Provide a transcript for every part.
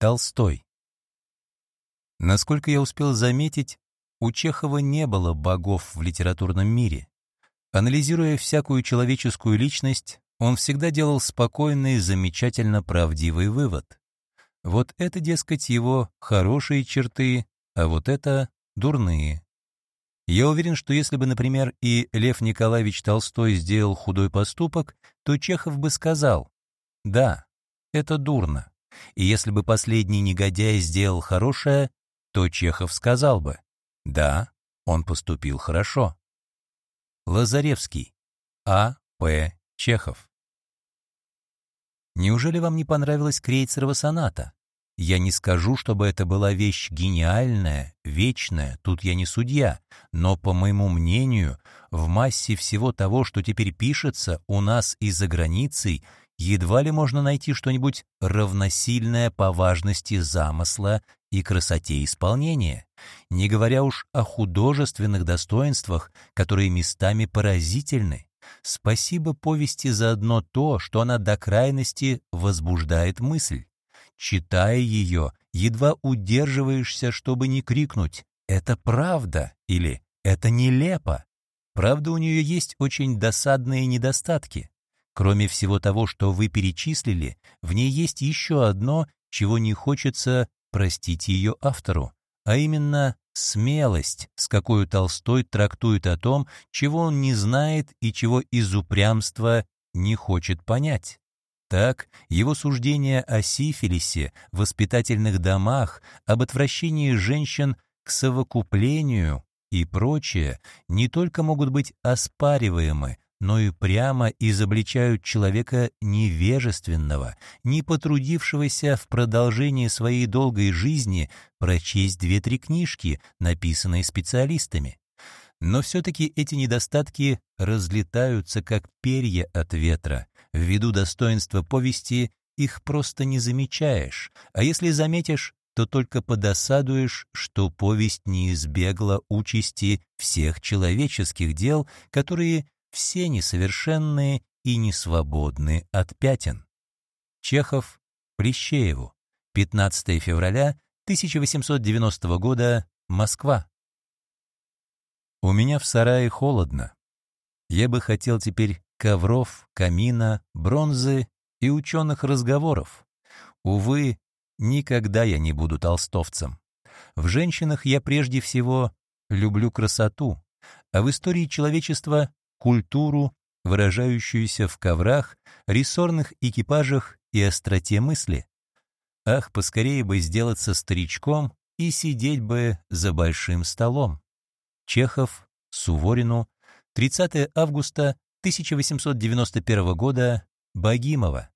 Толстой. Насколько я успел заметить, у Чехова не было богов в литературном мире. Анализируя всякую человеческую личность, он всегда делал спокойный, замечательно правдивый вывод. Вот это, дескать, его хорошие черты, а вот это дурные. Я уверен, что если бы, например, и Лев Николаевич Толстой сделал худой поступок, то Чехов бы сказал «Да, это дурно». И если бы последний негодяй сделал хорошее, то Чехов сказал бы «Да, он поступил хорошо». Лазаревский. А. П. Чехов. Неужели вам не понравилась Крейцерова соната? Я не скажу, чтобы это была вещь гениальная, вечная, тут я не судья, но, по моему мнению, в массе всего того, что теперь пишется у нас и за границей, едва ли можно найти что-нибудь равносильное по важности замысла и красоте исполнения, не говоря уж о художественных достоинствах, которые местами поразительны. Спасибо повести за одно то, что она до крайности возбуждает мысль. Читая ее, едва удерживаешься, чтобы не крикнуть «Это правда» или «Это нелепо». Правда, у нее есть очень досадные недостатки. Кроме всего того, что вы перечислили, в ней есть еще одно, чего не хочется простить ее автору, а именно смелость, с какой Толстой трактует о том, чего он не знает и чего из упрямства не хочет понять. Так, его суждения о сифилисе, воспитательных домах, об отвращении женщин к совокуплению и прочее не только могут быть оспариваемы, но и прямо изобличают человека невежественного, не потрудившегося в продолжении своей долгой жизни прочесть две-три книжки, написанные специалистами. Но все-таки эти недостатки разлетаются, как перья от ветра, Ввиду достоинства повести их просто не замечаешь, а если заметишь, то только подосадуешь, что повесть не избегла участи всех человеческих дел, которые все несовершенные и не свободны от пятен. Чехов Плещееву. 15 февраля 1890 года. Москва. У меня в сарае холодно. Я бы хотел теперь ковров, камина, бронзы и ученых разговоров. Увы, никогда я не буду толстовцем. В женщинах я прежде всего люблю красоту, а в истории человечества — культуру, выражающуюся в коврах, рессорных экипажах и остроте мысли. Ах, поскорее бы сделаться старичком и сидеть бы за большим столом. Чехов, Суворину, 30 августа 1891 года Богимова.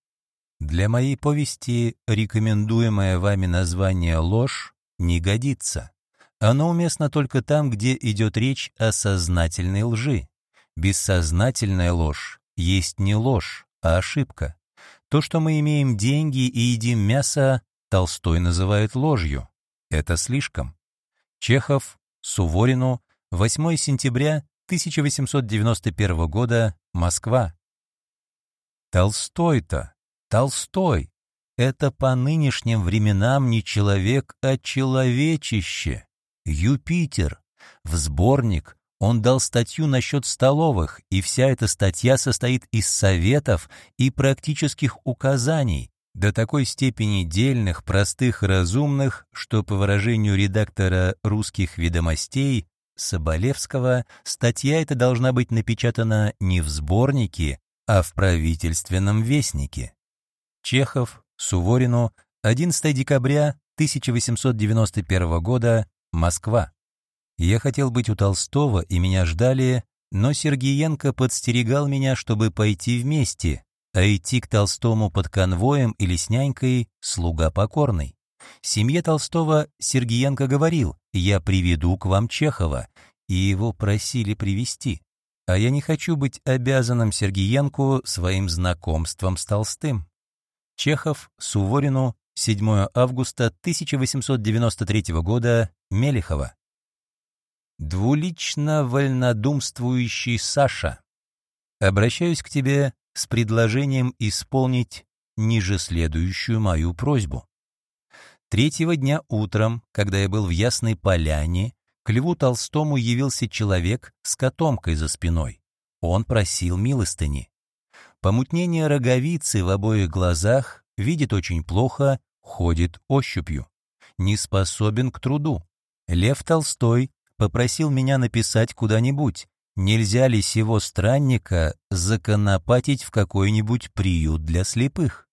Для моей повести рекомендуемое вами название «Ложь» не годится. Оно уместно только там, где идет речь о сознательной лжи. Бессознательная ложь есть не ложь, а ошибка. То, что мы имеем деньги и едим мясо, Толстой называет ложью. Это слишком. Чехов, Суворину, 8 сентября 1891 года, Москва. Толстой-то, Толстой, это по нынешним временам не человек, а человечище. Юпитер. В сборник он дал статью насчет столовых, и вся эта статья состоит из советов и практических указаний, до такой степени дельных, простых и разумных, что, по выражению редактора «Русских ведомостей», Соболевского статья эта должна быть напечатана не в сборнике, а в правительственном вестнике. Чехов, Суворину, 11 декабря 1891 года, Москва. Я хотел быть у Толстого, и меня ждали, но Сергеенко подстерегал меня, чтобы пойти вместе, а идти к Толстому под конвоем или с нянькой — слуга покорный. Семье Толстого Сергеенко говорил, «Я приведу к вам Чехова», и его просили привести. А я не хочу быть обязанным Сергеенку своим знакомством с Толстым. Чехов, Суворину, 7 августа 1893 года, Мелехова. Двулично вольнодумствующий Саша, обращаюсь к тебе с предложением исполнить ниже следующую мою просьбу. Третьего дня утром, когда я был в Ясной Поляне, к Льву Толстому явился человек с котомкой за спиной. Он просил милостыни. Помутнение роговицы в обоих глазах, видит очень плохо, ходит ощупью. Не способен к труду. Лев Толстой попросил меня написать куда-нибудь, нельзя ли сего странника законопатить в какой-нибудь приют для слепых.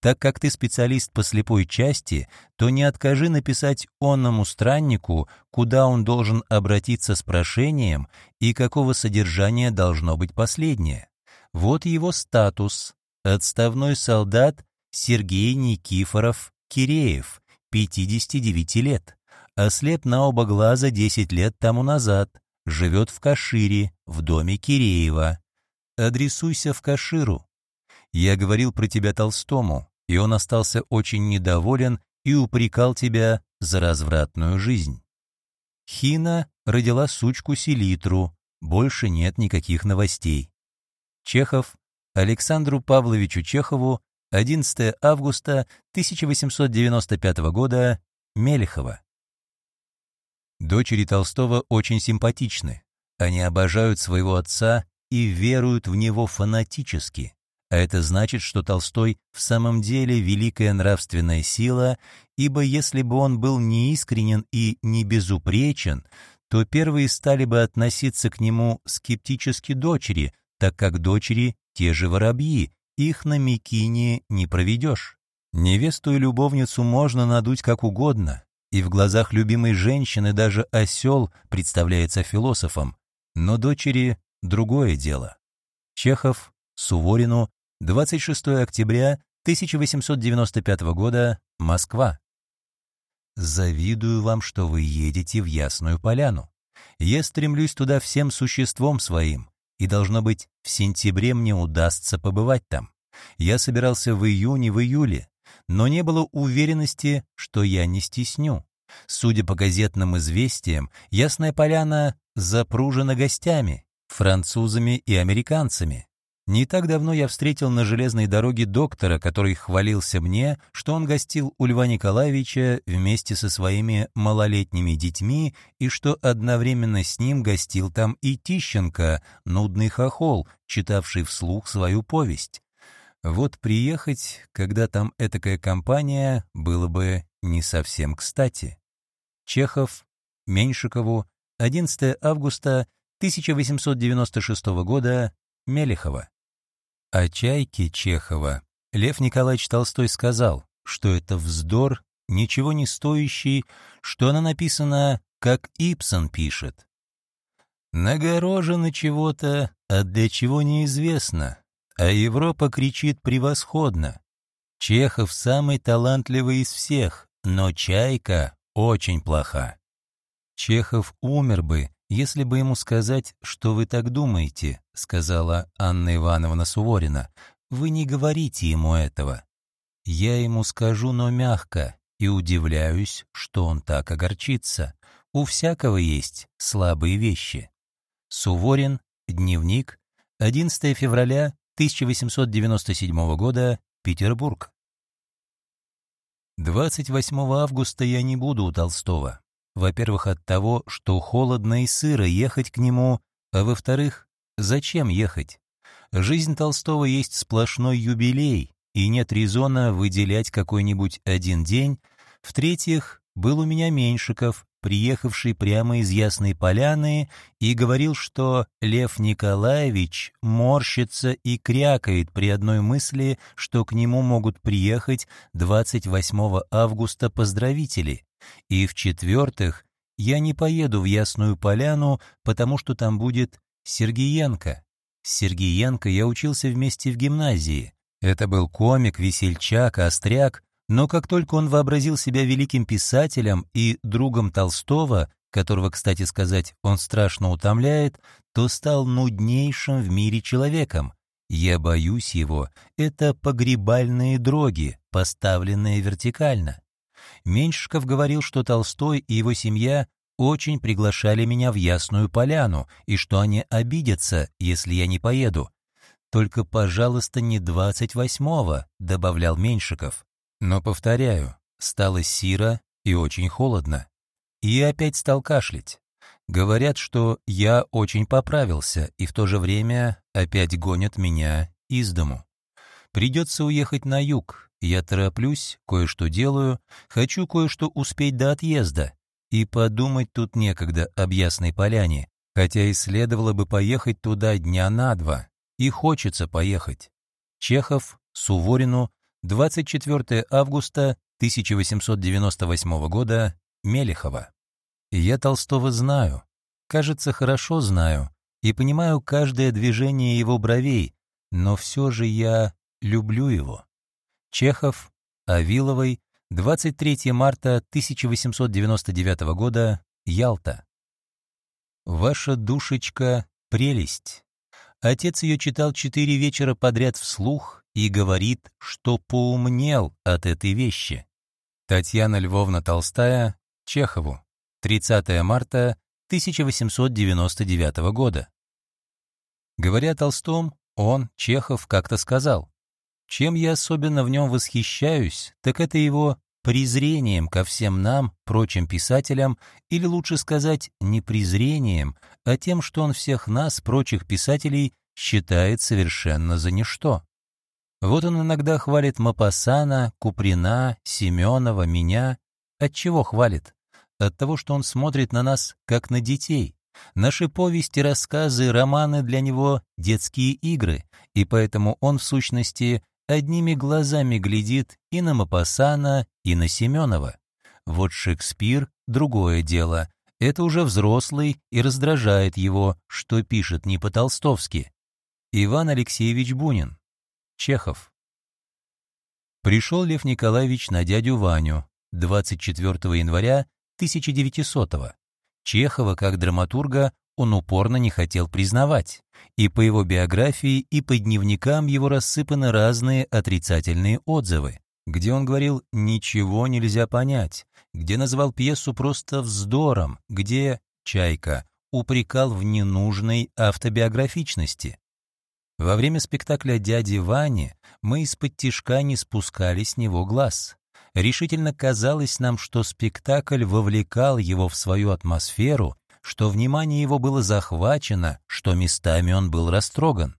Так как ты специалист по слепой части, то не откажи написать онному страннику, куда он должен обратиться с прошением и какого содержания должно быть последнее. Вот его статус. Отставной солдат Сергей Никифоров Киреев, 59 лет. Ослеп на оба глаза 10 лет тому назад. Живет в Кашире, в доме Киреева. Адресуйся в Каширу. Я говорил про тебя Толстому, и он остался очень недоволен и упрекал тебя за развратную жизнь. Хина родила сучку Селитру, больше нет никаких новостей. Чехов Александру Павловичу Чехову 11 августа 1895 года, Мелехова. Дочери Толстого очень симпатичны. Они обожают своего отца и веруют в него фанатически. А это значит, что Толстой в самом деле великая нравственная сила, ибо если бы он был неискренен и не безупречен, то первые стали бы относиться к нему скептически дочери, так как дочери — те же воробьи, их на Микине не проведешь. Невесту и любовницу можно надуть как угодно, и в глазах любимой женщины даже осел представляется философом, но дочери — другое дело. Чехов, Суворину, 26 октября 1895 года, Москва. Завидую вам, что вы едете в Ясную Поляну. Я стремлюсь туда всем существом своим, и, должно быть, в сентябре мне удастся побывать там. Я собирался в июне, в июле, но не было уверенности, что я не стесню. Судя по газетным известиям, Ясная Поляна запружена гостями, французами и американцами. Не так давно я встретил на железной дороге доктора, который хвалился мне, что он гостил у Льва Николаевича вместе со своими малолетними детьми и что одновременно с ним гостил там и Тищенко, нудный хохол, читавший вслух свою повесть. Вот приехать, когда там этакая компания, было бы не совсем кстати. Чехов, Меньшикову, 11 августа 1896 года, Мелехова. О чайке Чехова Лев Николаевич Толстой сказал, что это вздор, ничего не стоящий, что она написана, как Ипсон пишет. Нагорожено чего-то, а для чего неизвестно, а Европа кричит превосходно. Чехов самый талантливый из всех, но чайка очень плоха. Чехов умер бы, если бы ему сказать, что вы так думаете, сказала Анна Ивановна Суворина, вы не говорите ему этого. Я ему скажу, но мягко, и удивляюсь, что он так огорчится. У всякого есть слабые вещи. Суворин, дневник, 11 февраля 1897 года, Петербург. 28 августа я не буду у Толстого. Во-первых, от того, что холодно и сыро ехать к нему, а во-вторых, зачем ехать? Жизнь Толстого есть сплошной юбилей, и нет резона выделять какой-нибудь один день. В-третьих, был у меня Меньшиков, приехавший прямо из Ясной Поляны, и говорил, что Лев Николаевич морщится и крякает при одной мысли, что к нему могут приехать 28 августа поздравители. И в-четвертых, я не поеду в Ясную Поляну, потому что там будет Сергиенко. С Сергиенко я учился вместе в гимназии. Это был комик, весельчак, остряк, но как только он вообразил себя великим писателем и другом Толстого, которого, кстати сказать, он страшно утомляет, то стал нуднейшим в мире человеком. Я боюсь его, это погребальные дроги, поставленные вертикально. Меньшиков говорил, что Толстой и его семья очень приглашали меня в Ясную Поляну, и что они обидятся, если я не поеду. «Только, пожалуйста, не двадцать восьмого», — добавлял Меньшиков. Но, повторяю, стало сиро и очень холодно. И опять стал кашлять. Говорят, что я очень поправился, и в то же время опять гонят меня из дому. Придется уехать на юг. Я тороплюсь, кое-что делаю, хочу кое-что успеть до отъезда. И подумать тут некогда об Ясной Поляне, хотя и следовало бы поехать туда дня на два. И хочется поехать. Чехов, Суворину, 24 августа 1898 года, Мелехова. Я Толстого знаю, кажется, хорошо знаю, и понимаю каждое движение его бровей, но все же я люблю его. Чехов, Авиловой, 23 марта 1899 года, Ялта. Ваша душечка — прелесть. Отец ее читал четыре вечера подряд вслух и говорит, что поумнел от этой вещи. Татьяна Львовна Толстая, Чехову, 30 марта 1899 года. Говоря о Толстом, он, Чехов, как-то сказал, «Чем я особенно в нем восхищаюсь, так это его презрением ко всем нам, прочим писателям, или лучше сказать, не презрением, а тем, что он всех нас, прочих писателей, считает совершенно за ничто. Вот он иногда хвалит Мапасана, Куприна, Семенова, меня. От чего хвалит? От того, что он смотрит на нас, как на детей. Наши повести, рассказы, романы для него — детские игры, и поэтому он, в сущности, одними глазами глядит и на Мапасана, и на Семенова. Вот Шекспир — другое дело. Это уже взрослый и раздражает его, что пишет не по-толстовски. Иван Алексеевич Бунин. Чехов. Пришел Лев Николаевич на дядю Ваню 24 января 1900 -го. Чехова как драматурга он упорно не хотел признавать, и по его биографии, и по дневникам его рассыпаны разные отрицательные отзывы, где он говорил «ничего нельзя понять», где назвал пьесу просто вздором, где «Чайка» упрекал в ненужной автобиографичности. Во время спектакля «Дяди Вани» мы из-под тишка не спускали с него глаз. Решительно казалось нам, что спектакль вовлекал его в свою атмосферу, что внимание его было захвачено, что местами он был растроган.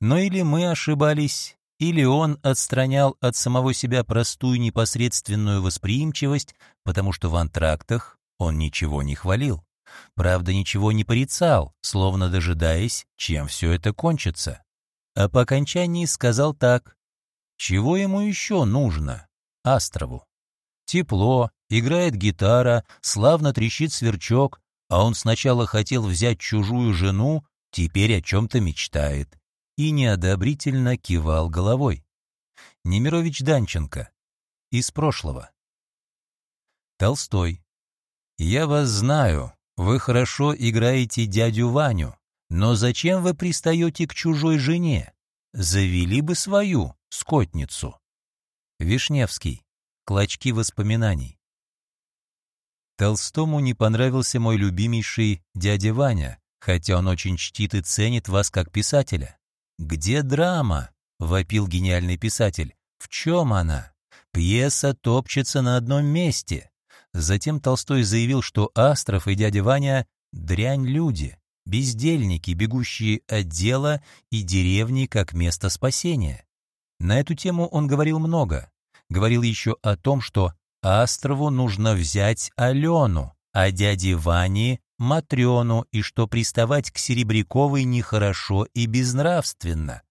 Но или мы ошибались, или он отстранял от самого себя простую непосредственную восприимчивость, потому что в антрактах он ничего не хвалил. Правда, ничего не порицал, словно дожидаясь, чем все это кончится а по окончании сказал так. Чего ему еще нужно? Астрову. Тепло, играет гитара, славно трещит сверчок, а он сначала хотел взять чужую жену, теперь о чем-то мечтает. И неодобрительно кивал головой. Немирович Данченко. Из прошлого. Толстой. «Я вас знаю, вы хорошо играете дядю Ваню, но зачем вы пристаете к чужой жене? Завели бы свою скотницу. Вишневский. Клочки воспоминаний. Толстому не понравился мой любимейший дядя Ваня, хотя он очень чтит и ценит вас как писателя. «Где драма?» — вопил гениальный писатель. «В чем она? Пьеса топчется на одном месте». Затем Толстой заявил, что Астров и дядя Ваня — дрянь люди бездельники, бегущие от дела и деревни как место спасения. На эту тему он говорил много. Говорил еще о том, что Астрову нужно взять Алену, а дяде Ване — Матрёну, и что приставать к Серебряковой нехорошо и безнравственно.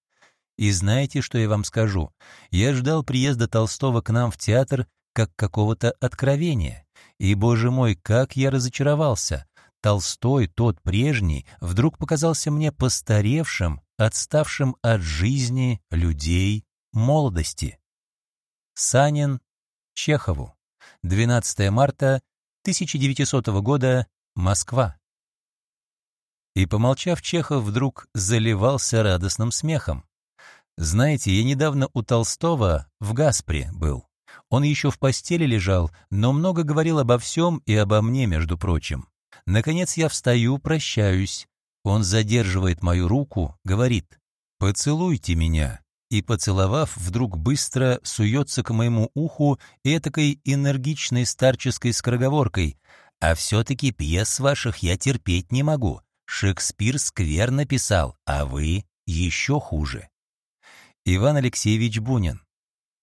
И знаете, что я вам скажу? Я ждал приезда Толстого к нам в театр как какого-то откровения. И, боже мой, как я разочаровался! Толстой, тот прежний, вдруг показался мне постаревшим, отставшим от жизни, людей, молодости. Санин Чехову. 12 марта 1900 года. Москва. И, помолчав, Чехов вдруг заливался радостным смехом. Знаете, я недавно у Толстого в Гаспре был. Он еще в постели лежал, но много говорил обо всем и обо мне, между прочим. Наконец я встаю, прощаюсь. Он задерживает мою руку, говорит, «Поцелуйте меня». и, поцеловав, вдруг быстро суется к моему уху этакой энергичной старческой скороговоркой. «А все-таки пьес ваших я терпеть не могу. Шекспир скверно писал, а вы еще хуже». Иван Алексеевич Бунин.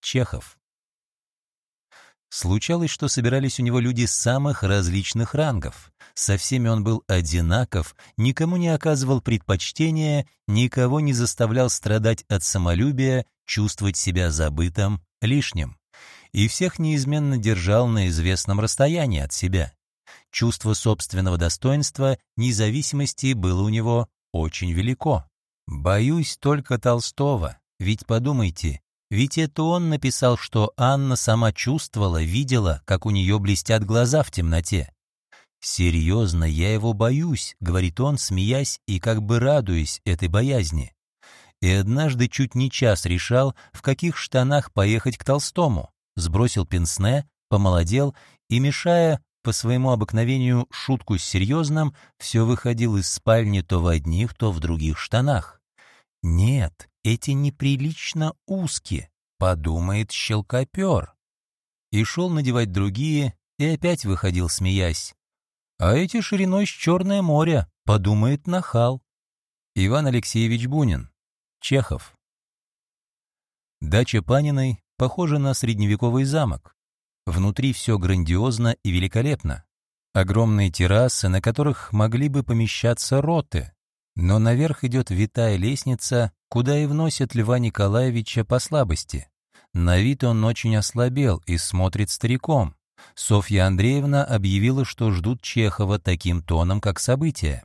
Чехов. Случалось, что собирались у него люди самых различных рангов. Со всеми он был одинаков, никому не оказывал предпочтения, никого не заставлял страдать от самолюбия, чувствовать себя забытым, лишним. И всех неизменно держал на известном расстоянии от себя. Чувство собственного достоинства, независимости было у него очень велико. «Боюсь только Толстого, ведь подумайте, ведь это он написал, что Анна сама чувствовала, видела, как у нее блестят глаза в темноте. «Серьезно, я его боюсь», — говорит он, смеясь и как бы радуясь этой боязни. И однажды чуть не час решал, в каких штанах поехать к Толстому. Сбросил пенсне, помолодел и, мешая по своему обыкновению шутку с серьезным, все выходил из спальни то в одних, то в других штанах. Нет, эти неприлично узкие, подумает щелкопер. И шел надевать другие, и опять выходил, смеясь. А эти шириной с Черное море, подумает нахал. Иван Алексеевич Бунин. Чехов. Дача Паниной похожа на средневековый замок. Внутри все грандиозно и великолепно. Огромные террасы, на которых могли бы помещаться роты. Но наверх идет витая лестница, куда и вносят Льва Николаевича по слабости. На вид он очень ослабел и смотрит стариком. Софья Андреевна объявила, что ждут Чехова таким тоном, как событие.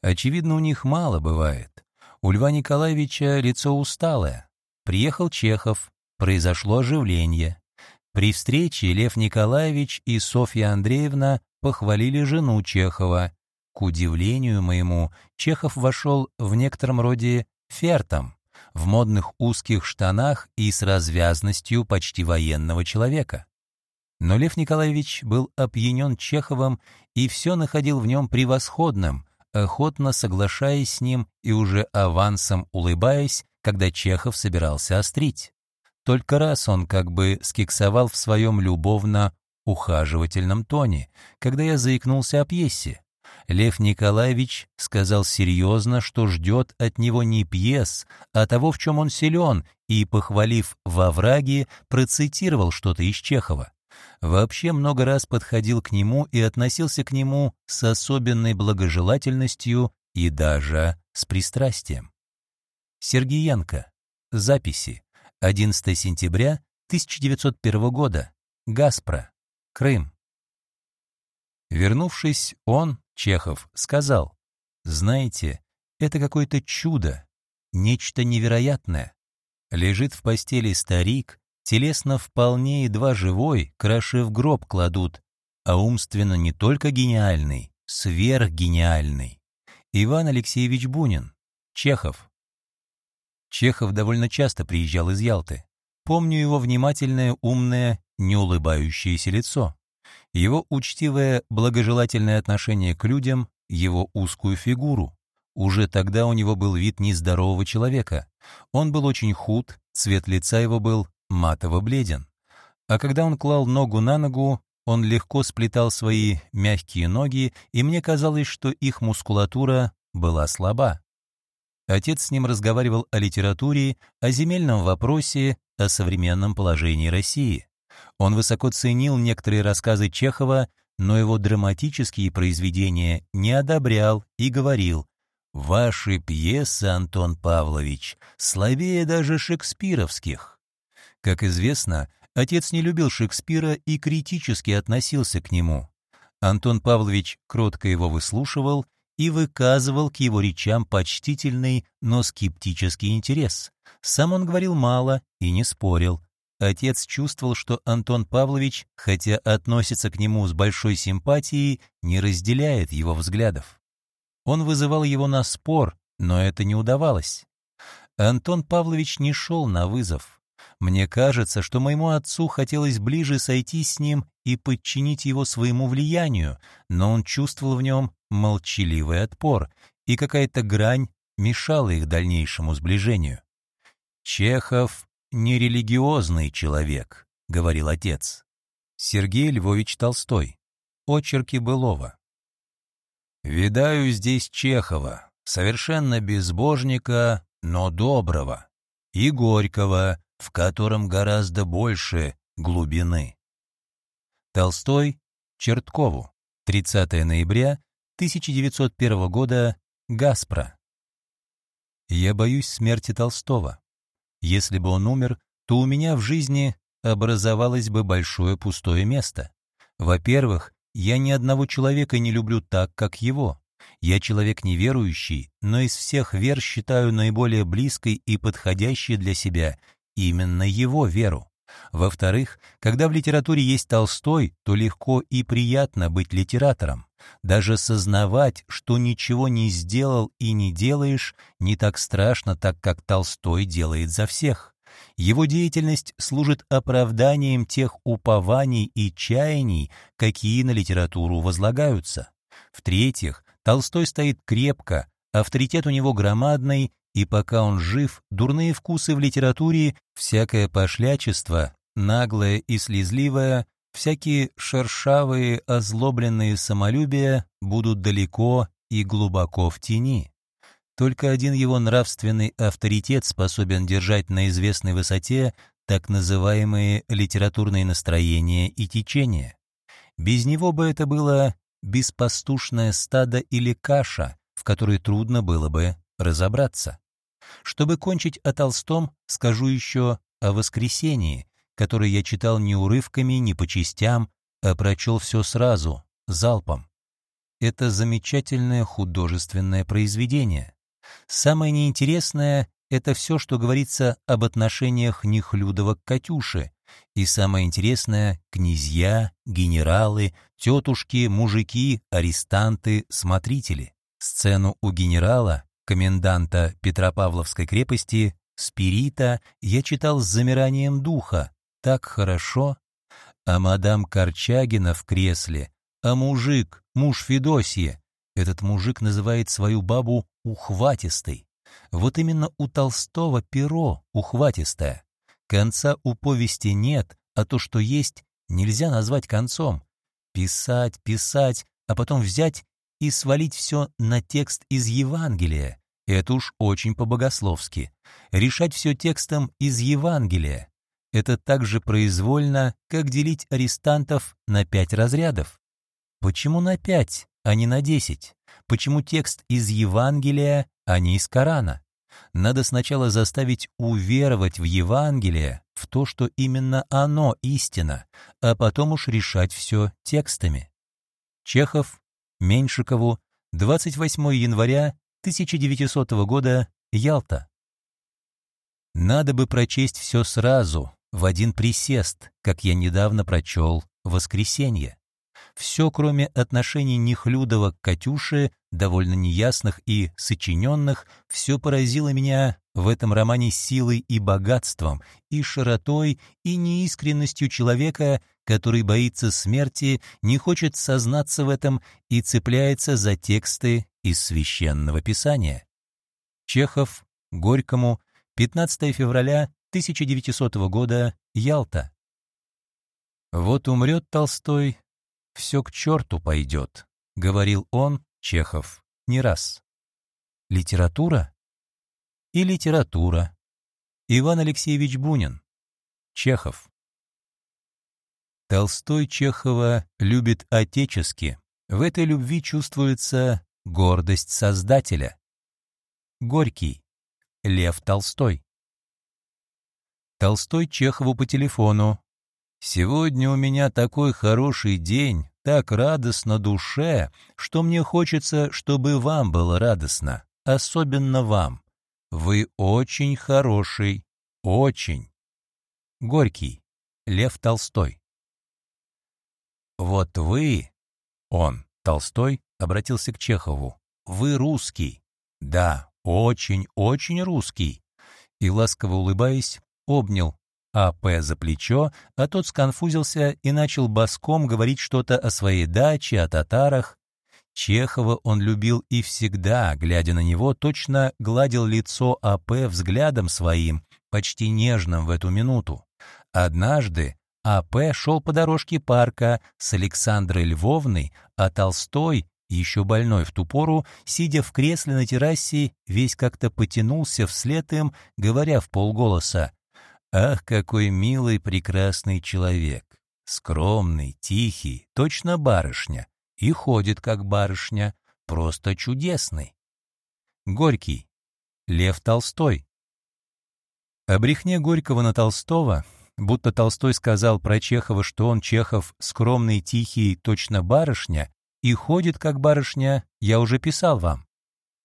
Очевидно, у них мало бывает. У Льва Николаевича лицо усталое. Приехал Чехов, произошло оживление. При встрече Лев Николаевич и Софья Андреевна похвалили жену Чехова, к удивлению моему, Чехов вошел в некотором роде фертом, в модных узких штанах и с развязностью почти военного человека. Но Лев Николаевич был опьянен Чеховым и все находил в нем превосходным, охотно соглашаясь с ним и уже авансом улыбаясь, когда Чехов собирался острить. Только раз он как бы скиксовал в своем любовно-ухаживательном тоне, когда я заикнулся о пьесе. Лев Николаевич сказал серьезно, что ждет от него не пьес, а того, в чем он силен, и, похвалив во враге, процитировал что-то из Чехова. Вообще много раз подходил к нему и относился к нему с особенной благожелательностью и даже с пристрастием. Сергеенко. Записи. 11 сентября 1901 года. Гаспро. Крым. Вернувшись, он, Чехов, сказал, «Знаете, это какое-то чудо, нечто невероятное. Лежит в постели старик, телесно вполне едва живой, краши в гроб кладут, а умственно не только гениальный, сверхгениальный. Иван Алексеевич Бунин, Чехов. Чехов довольно часто приезжал из Ялты. Помню его внимательное, умное, неулыбающееся лицо его учтивое, благожелательное отношение к людям, его узкую фигуру. Уже тогда у него был вид нездорового человека. Он был очень худ, цвет лица его был матово-бледен. А когда он клал ногу на ногу, он легко сплетал свои мягкие ноги, и мне казалось, что их мускулатура была слаба. Отец с ним разговаривал о литературе, о земельном вопросе, о современном положении России. Он высоко ценил некоторые рассказы Чехова, но его драматические произведения не одобрял и говорил «Ваши пьесы, Антон Павлович, слабее даже шекспировских». Как известно, отец не любил Шекспира и критически относился к нему. Антон Павлович кротко его выслушивал и выказывал к его речам почтительный, но скептический интерес. Сам он говорил мало и не спорил, Отец чувствовал, что Антон Павлович, хотя относится к нему с большой симпатией, не разделяет его взглядов. Он вызывал его на спор, но это не удавалось. Антон Павлович не шел на вызов. Мне кажется, что моему отцу хотелось ближе сойти с ним и подчинить его своему влиянию, но он чувствовал в нем молчаливый отпор, и какая-то грань мешала их дальнейшему сближению. «Чехов — нерелигиозный человек», — говорил отец. Сергей Львович Толстой. Очерки былого. «Видаю здесь Чехова, совершенно безбожника, но доброго, и Горького, в котором гораздо больше глубины». Толстой Черткову. 30 ноября 1901 года. Гаспро. Я боюсь смерти Толстого. Если бы он умер, то у меня в жизни образовалось бы большое пустое место. Во-первых, я ни одного человека не люблю так, как его. Я человек неверующий, но из всех вер считаю наиболее близкой и подходящей для себя именно его веру. Во-вторых, когда в литературе есть Толстой, то легко и приятно быть литератором. Даже сознавать, что ничего не сделал и не делаешь, не так страшно, так как Толстой делает за всех. Его деятельность служит оправданием тех упований и чаяний, какие на литературу возлагаются. В-третьих, Толстой стоит крепко, авторитет у него громадный, и пока он жив, дурные вкусы в литературе, всякое пошлячество, наглое и слезливое, всякие шершавые, озлобленные самолюбия будут далеко и глубоко в тени. Только один его нравственный авторитет способен держать на известной высоте так называемые литературные настроения и течения. Без него бы это было беспастушное стадо или каша, в которой трудно было бы разобраться. Чтобы кончить о Толстом, скажу еще о «Воскресении», которое я читал не урывками, не по частям, а прочел все сразу, залпом. Это замечательное художественное произведение. Самое неинтересное — это все, что говорится об отношениях Нехлюдова к Катюше, и самое интересное — князья, генералы, тетушки, мужики, арестанты, смотрители. Сцену у генерала, коменданта Петропавловской крепости, Спирита, я читал с замиранием духа, так хорошо. А мадам Корчагина в кресле, а мужик, муж Федосье, этот мужик называет свою бабу ухватистой. Вот именно у Толстого перо ухватистое. Конца у повести нет, а то, что есть, нельзя назвать концом. Писать, писать, а потом взять и свалить все на текст из Евангелия. Это уж очень по-богословски. Решать все текстом из Евангелия. Это так же произвольно, как делить арестантов на пять разрядов. Почему на пять, а не на десять? Почему текст из Евангелия, а не из Корана? Надо сначала заставить уверовать в Евангелие, в то, что именно оно истина, а потом уж решать все текстами. Чехов, Меньшикову, 28 января 1900 года, Ялта. Надо бы прочесть все сразу, в один присест, как я недавно прочел «Воскресенье». Все, кроме отношений Нехлюдова к Катюше, довольно неясных и сочиненных, все поразило меня в этом романе силой и богатством, и широтой, и неискренностью человека, который боится смерти, не хочет сознаться в этом и цепляется за тексты из священного писания. Чехов, Горькому, 15 февраля 1900 года, Ялта. Вот умрет Толстой, все к черту пойдет, говорил он, Чехов, не раз. Литература? И литература. Иван Алексеевич Бунин. Чехов. Толстой Чехова любит отечески. В этой любви чувствуется гордость Создателя. Горький. Лев Толстой. Толстой Чехову по телефону. «Сегодня у меня такой хороший день, так радостно душе, что мне хочется, чтобы вам было радостно, особенно вам. Вы очень хороший, очень». Горький. Лев Толстой. «Вот вы...» Он, Толстой, обратился к Чехову. «Вы русский». «Да, очень-очень русский». И, ласково улыбаясь, обнял А.П. за плечо, а тот сконфузился и начал боском говорить что-то о своей даче, о татарах. Чехова он любил и всегда, глядя на него, точно гладил лицо А.П. взглядом своим, почти нежным в эту минуту. Однажды А.П. шел по дорожке парка с Александрой Львовной, а Толстой, еще больной в ту пору, сидя в кресле на террасе, весь как-то потянулся вслед им, говоря в полголоса «Ах, какой милый, прекрасный человек! Скромный, тихий, точно барышня, и ходит как барышня, просто чудесный». Горький. Лев Толстой. О брехне Горького на Толстого, будто Толстой сказал про Чехова, что он, Чехов, скромный, тихий, точно барышня, и ходит как барышня, я уже писал вам.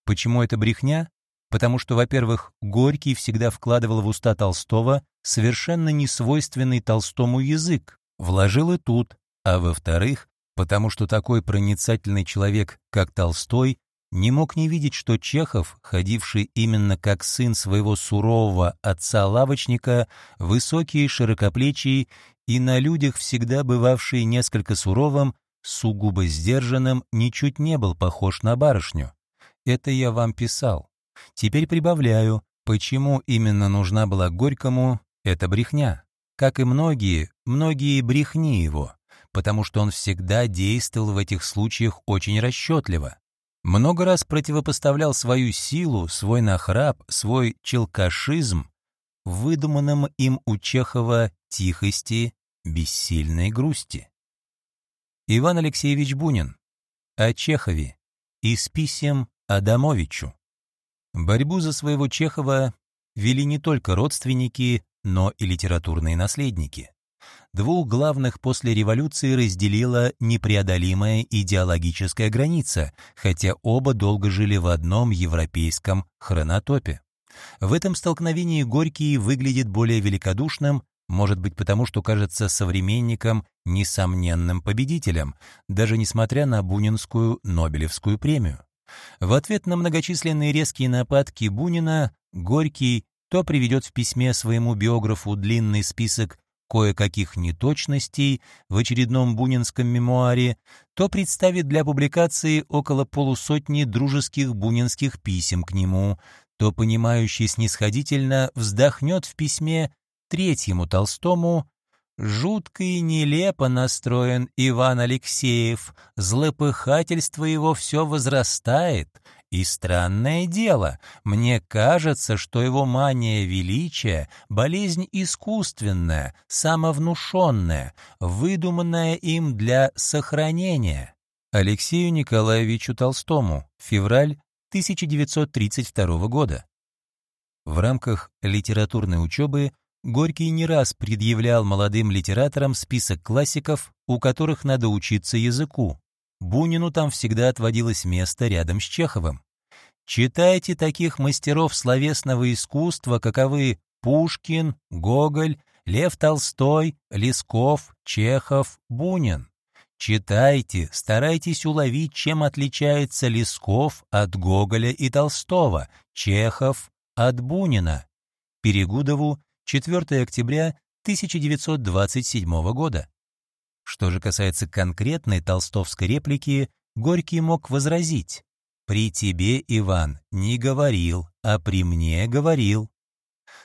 Почему это брехня? Потому что, во-первых, Горький всегда вкладывал в уста Толстого совершенно несвойственный Толстому язык, вложил и тут, а во-вторых, потому что такой проницательный человек, как Толстой, не мог не видеть, что Чехов, ходивший именно как сын своего сурового отца-лавочника, высокий, широкоплечий и на людях всегда бывавший несколько суровым, сугубо сдержанным, ничуть не был похож на барышню. Это я вам писал. Теперь прибавляю, почему именно нужна была Горькому эта брехня. Как и многие, многие брехни его, потому что он всегда действовал в этих случаях очень расчетливо много раз противопоставлял свою силу, свой нахрап, свой челкашизм выдуманным им у Чехова тихости, бессильной грусти. Иван Алексеевич Бунин. О Чехове. Из писем Адамовичу. Борьбу за своего Чехова вели не только родственники, но и литературные наследники двух главных после революции разделила непреодолимая идеологическая граница, хотя оба долго жили в одном европейском хронотопе. В этом столкновении Горький выглядит более великодушным, может быть потому, что кажется современником несомненным победителем, даже несмотря на Бунинскую Нобелевскую премию. В ответ на многочисленные резкие нападки Бунина Горький то приведет в письме своему биографу длинный список кое-каких неточностей в очередном бунинском мемуаре, то представит для публикации около полусотни дружеских бунинских писем к нему, то, понимающий снисходительно, вздохнет в письме третьему Толстому Жутко и нелепо настроен Иван Алексеев, злопыхательство его все возрастает, и странное дело, мне кажется, что его мания величия — болезнь искусственная, самовнушенная, выдуманная им для сохранения. Алексею Николаевичу Толстому, февраль 1932 года. В рамках литературной учебы Горький не раз предъявлял молодым литераторам список классиков, у которых надо учиться языку. Бунину там всегда отводилось место рядом с Чеховым. Читайте таких мастеров словесного искусства, каковы Пушкин, Гоголь, Лев Толстой, Лесков, Чехов, Бунин. Читайте, старайтесь уловить, чем отличается Лесков от Гоголя и Толстого, Чехов от Бунина. Перегудову 4 октября 1927 года. Что же касается конкретной толстовской реплики, Горький мог возразить «При тебе, Иван, не говорил, а при мне говорил».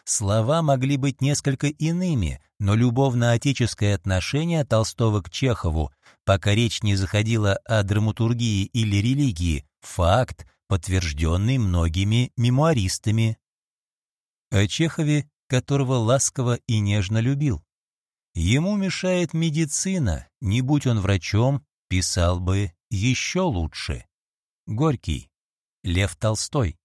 Слова могли быть несколько иными, но любовно-отеческое отношение Толстого к Чехову, пока речь не заходила о драматургии или религии, факт, подтвержденный многими мемуаристами. О Чехове которого ласково и нежно любил. Ему мешает медицина, не будь он врачом, писал бы еще лучше. Горький. Лев Толстой.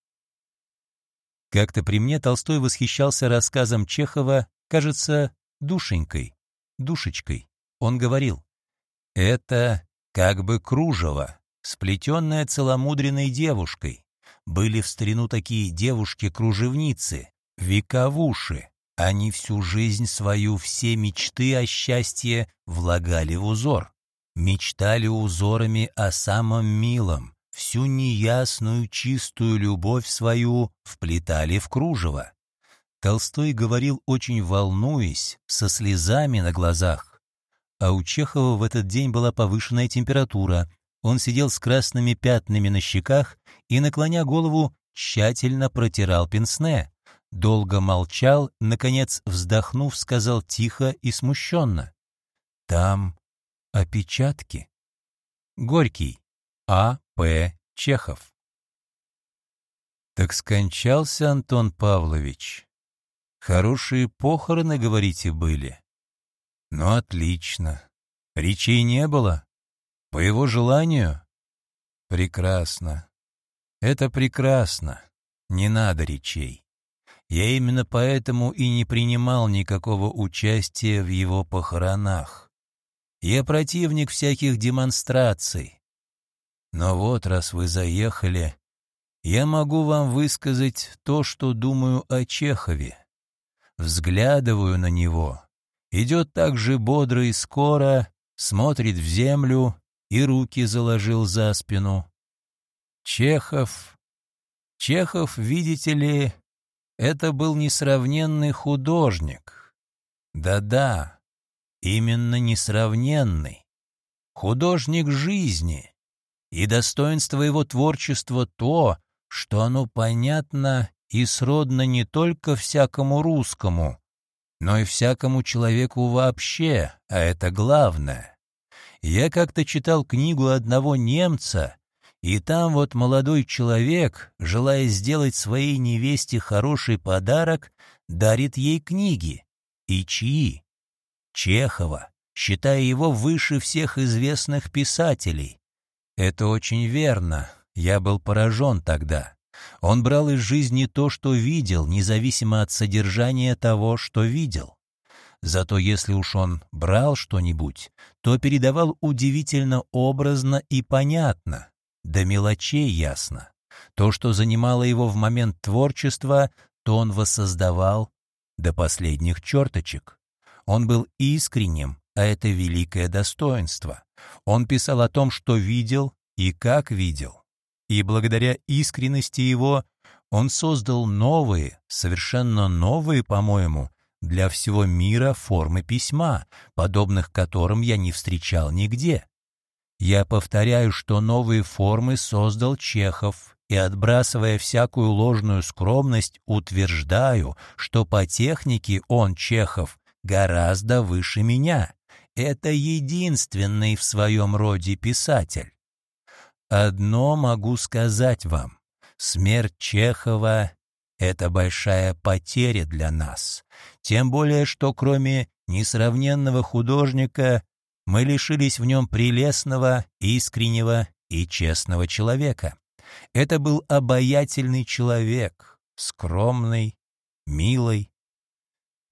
Как-то при мне Толстой восхищался рассказом Чехова, кажется, душенькой, душечкой. Он говорил, это как бы кружево, сплетенное целомудренной девушкой. Были в старину такие девушки-кружевницы, вековуши. Они всю жизнь свою все мечты о счастье влагали в узор. Мечтали узорами о самом милом, всю неясную чистую любовь свою вплетали в кружево. Толстой говорил очень волнуясь, со слезами на глазах. А у Чехова в этот день была повышенная температура. Он сидел с красными пятнами на щеках и, наклоня голову, тщательно протирал пенсне. долго молчал, наконец, вздохнув, сказал тихо и смущенно. «Там опечатки». Горький. А. П. Чехов. Так скончался Антон Павлович. Хорошие похороны, говорите, были? Ну, отлично. Речей не было? По его желанию? Прекрасно. Это прекрасно. Не надо речей. Я именно поэтому и не принимал никакого участия в его похоронах. Я противник всяких демонстраций. Но вот, раз вы заехали, я могу вам высказать то, что думаю о Чехове. Взглядываю на него. Идет так же бодро и скоро, смотрит в землю и руки заложил за спину. Чехов... Чехов, видите ли, это был несравненный художник. Да-да, именно несравненный. Художник жизни. И достоинство его творчества то, что оно понятно и сродно не только всякому русскому, но и всякому человеку вообще, а это главное. Я как-то читал книгу одного немца, и там вот молодой человек, желая сделать своей невесте хороший подарок, дарит ей книги. И чьи? Чехова, считая его выше всех известных писателей. Это очень верно, я был поражен тогда. Он брал из жизни то, что видел, независимо от содержания того, что видел. Зато если уж он брал что-нибудь, то передавал удивительно образно и понятно, до мелочей ясно. То, что занимало его в момент творчества, то он воссоздавал до последних черточек. Он был искренним, а это великое достоинство. Он писал о том, что видел и как видел. И благодаря искренности его он создал новые, совершенно новые, по-моему, для всего мира формы письма, подобных которым я не встречал нигде. Я повторяю, что новые формы создал Чехов, и, отбрасывая всякую ложную скромность, утверждаю, что по технике он, Чехов, гораздо выше меня. Это единственный в своем роде писатель. Одно могу сказать вам. Смерть Чехова — это большая потеря для нас. Тем более, что кроме несравненного художника мы лишились в нем прелестного, искреннего и честного человека. Это был обаятельный человек, скромный, милый.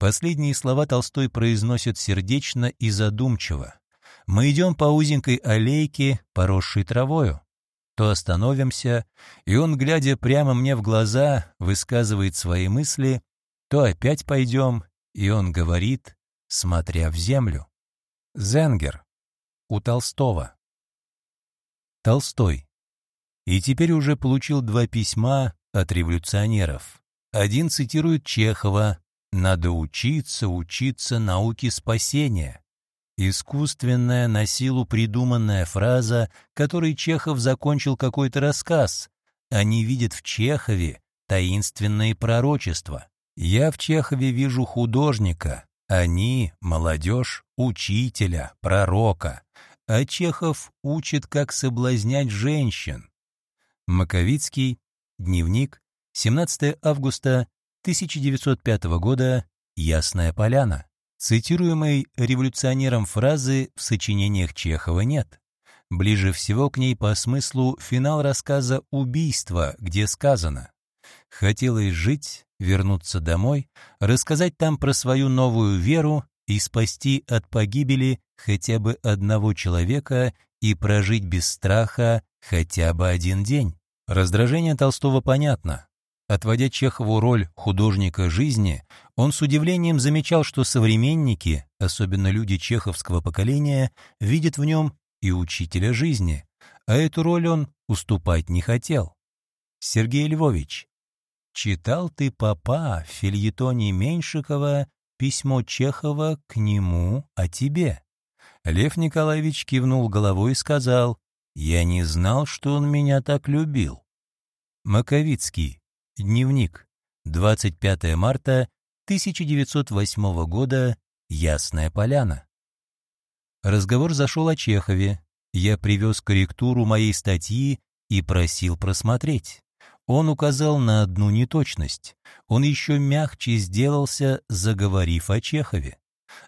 Последние слова Толстой произносит сердечно и задумчиво. Мы идем по узенькой аллейке, поросшей травою то остановимся, и он, глядя прямо мне в глаза, высказывает свои мысли, то опять пойдем, и он говорит, смотря в землю. Зенгер. У Толстого. Толстой. И теперь уже получил два письма от революционеров. Один цитирует Чехова «Надо учиться, учиться науке спасения», Искусственная, на силу придуманная фраза, которой Чехов закончил какой-то рассказ. Они видят в Чехове таинственные пророчества. Я в Чехове вижу художника, они, молодежь, учителя, пророка. А Чехов учит, как соблазнять женщин. Маковицкий, дневник, 17 августа 1905 года, Ясная Поляна. Цитируемой революционером фразы в сочинениях Чехова нет. Ближе всего к ней по смыслу финал рассказа «Убийство», где сказано «Хотелось жить, вернуться домой, рассказать там про свою новую веру и спасти от погибели хотя бы одного человека и прожить без страха хотя бы один день». Раздражение Толстого понятно. Отводя Чехову роль художника жизни, он с удивлением замечал, что современники, особенно люди чеховского поколения, видят в нем и учителя жизни, а эту роль он уступать не хотел. Сергей Львович, читал ты папа в фильетоне Меньшикова письмо Чехова к нему о тебе? Лев Николаевич кивнул головой и сказал, «Я не знал, что он меня так любил». Маковицкий, Дневник. 25 марта 1908 года. Ясная поляна. Разговор зашел о Чехове. Я привез корректуру моей статьи и просил просмотреть. Он указал на одну неточность. Он еще мягче сделался, заговорив о Чехове.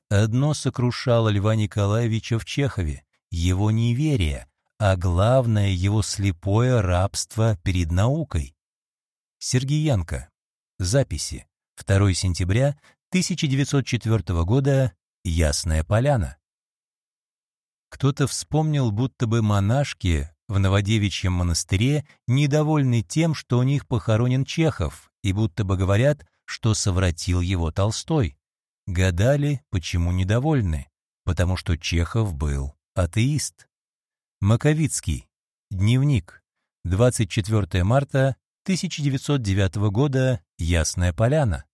Одно сокрушало Льва Николаевича в Чехове — его неверие, а главное — его слепое рабство перед наукой. Сергеенко. Записи. 2 сентября 1904 года. Ясная поляна. Кто-то вспомнил, будто бы монашки в Новодевичьем монастыре недовольны тем, что у них похоронен Чехов, и будто бы говорят, что совратил его Толстой. Гадали, почему недовольны, потому что Чехов был атеист. Маковицкий. Дневник. 24 марта 1909 года. Ясная поляна.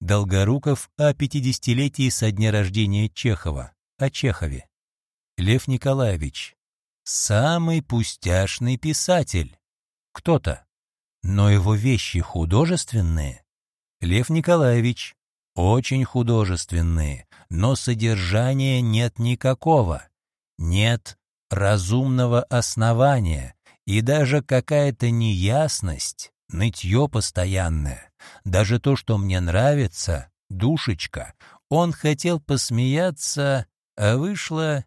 Долгоруков о 50-летии со дня рождения Чехова. О Чехове. Лев Николаевич. Самый пустяшный писатель. Кто-то. Но его вещи художественные. Лев Николаевич. Очень художественные, но содержания нет никакого. Нет разумного основания и даже какая-то неясность, нытье постоянное. Даже то, что мне нравится, душечка. Он хотел посмеяться, а вышло...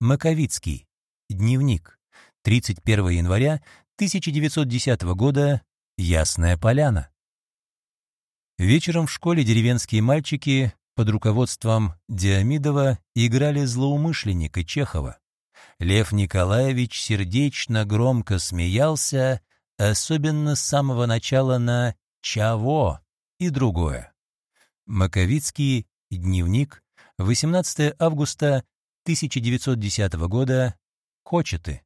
Маковицкий. Дневник. 31 января 1910 года. Ясная поляна. Вечером в школе деревенские мальчики под руководством Диамидова играли злоумышленника Чехова. Лев Николаевич сердечно громко смеялся, особенно с самого начала на «Чаво» и другое. Маковицкий, дневник, 18 августа 1910 года, Кочеты.